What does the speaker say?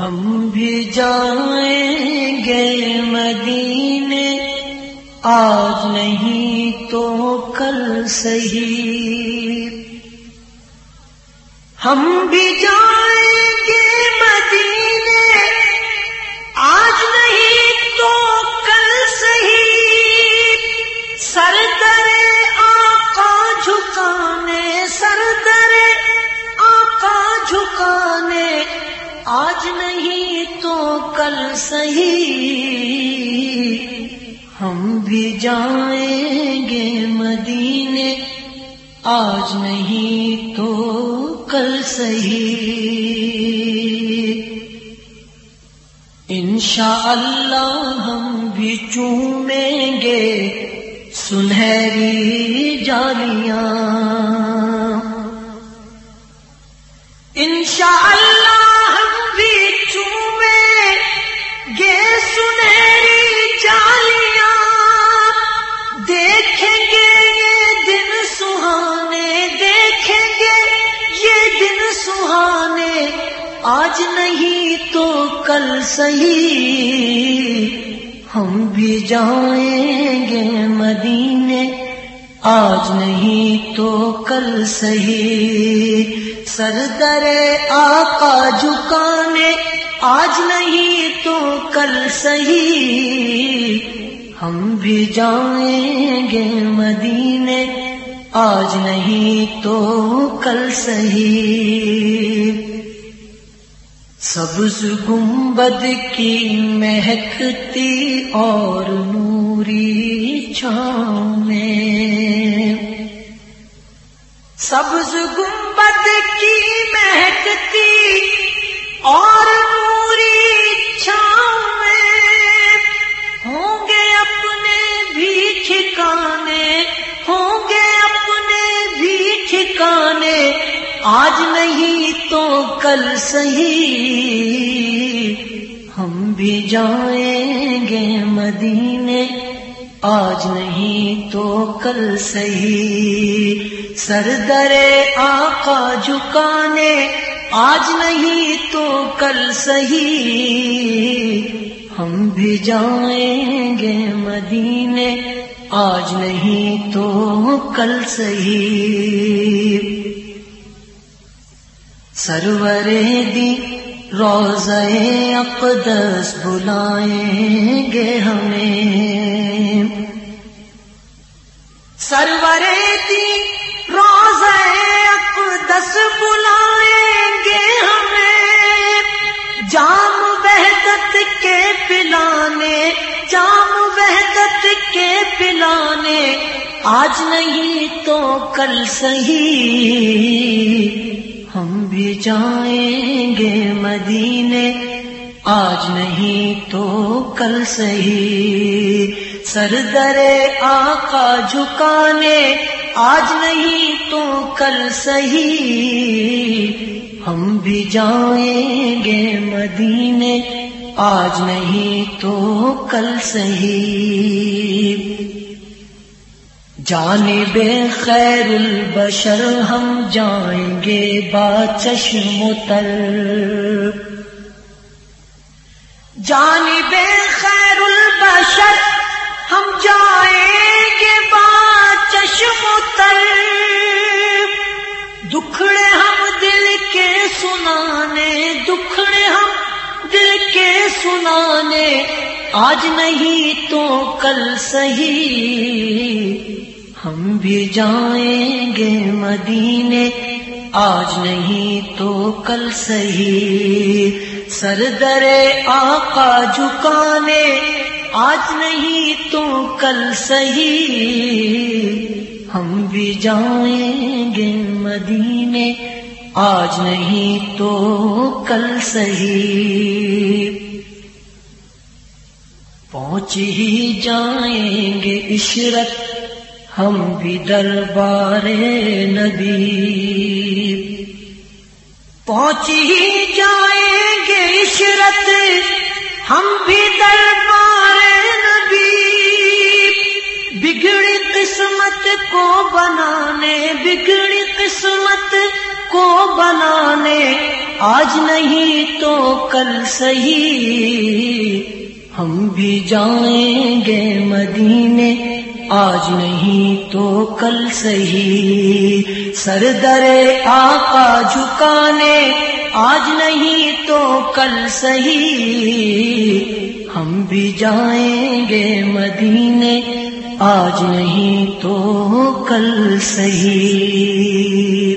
ہم بھی جائیں گے مدینے۔ آج نہیں تو کل سہی ہم بھی جائیں کل سہی ہم بھی جائیں گے مدینے، آج نہیں تو کل سہی انشاءاللہ ہم بھی چومیں گے سنہری جالیاں۔ انشاءاللہ کل سہی ہم بھی جائیں گے مدینے، آج نہیں تو کل سہی سر درے آقا جھکانے، آج نہیں تو کل سہی ہم بھی جائیں گے مدینے، آج نہیں تو کل سہی سبز گنبد کی مہکتی اور نوری چھاؤں میں سبز گنبد کی مہکتی اور آج نہیں تو کل سہی ہم بھی جائیں گے مدینے۔ آج نہیں تو کل سہی سردرے آقا جھکانے۔ آج نہیں تو کل سہی ہم بھی جائیں گے مدینے۔ آج نہیں تو کل سہی سرور دی روزے اقدس بلائیں گے ہمیں۔ سرور دی روزے اقدس بلائیں گے ہمیں۔ جام وحدت کے پلانے، جام وحدت کے پلانے، آج نہیں تو کل سہی ہم بھی جائیں گے مدینے۔ آج نہیں تو کل سہی سر درے آقا جھکانے، آج نہیں تو کل سہی ہم بھی جائیں گے مدینے، آج نہیں تو کل سہی جانب خیر البشر، ہم جائیں گے با چشم تر جانب خیر البشر، ہم جائیں گے با چشم تر دکھڑے ہم دل کے سنانے، دکھڑے ہم دل کے سنانے، آج نہیں تو کل سہی ہم بھی جائیں گے مدینے۔ آج نہیں تو کل سہی سر درے آقا جھکانے۔ آج نہیں تو کل سہی ہم بھی جائیں گے مدینے۔ آج نہیں تو کل سہی پہنچ ہی جائیں گے عشرت۔ ہم بھی دربار نبی۔ پہنچ ہی جائیں گے عشرت، ہم بھی دربار نبی۔ بگڑی قسمت کو بنانے، بگڑی قسمت کو بنانے، آج نہیں تو کل صحیح۔ ہم بھی جائیں گے مدینے آج نہیں تو کل صحیح۔ سر در آقا جھکانے، آج نہیں تو کل سہی ہم بھی جائیں گے مدینے، آج نہیں تو کل صحیح۔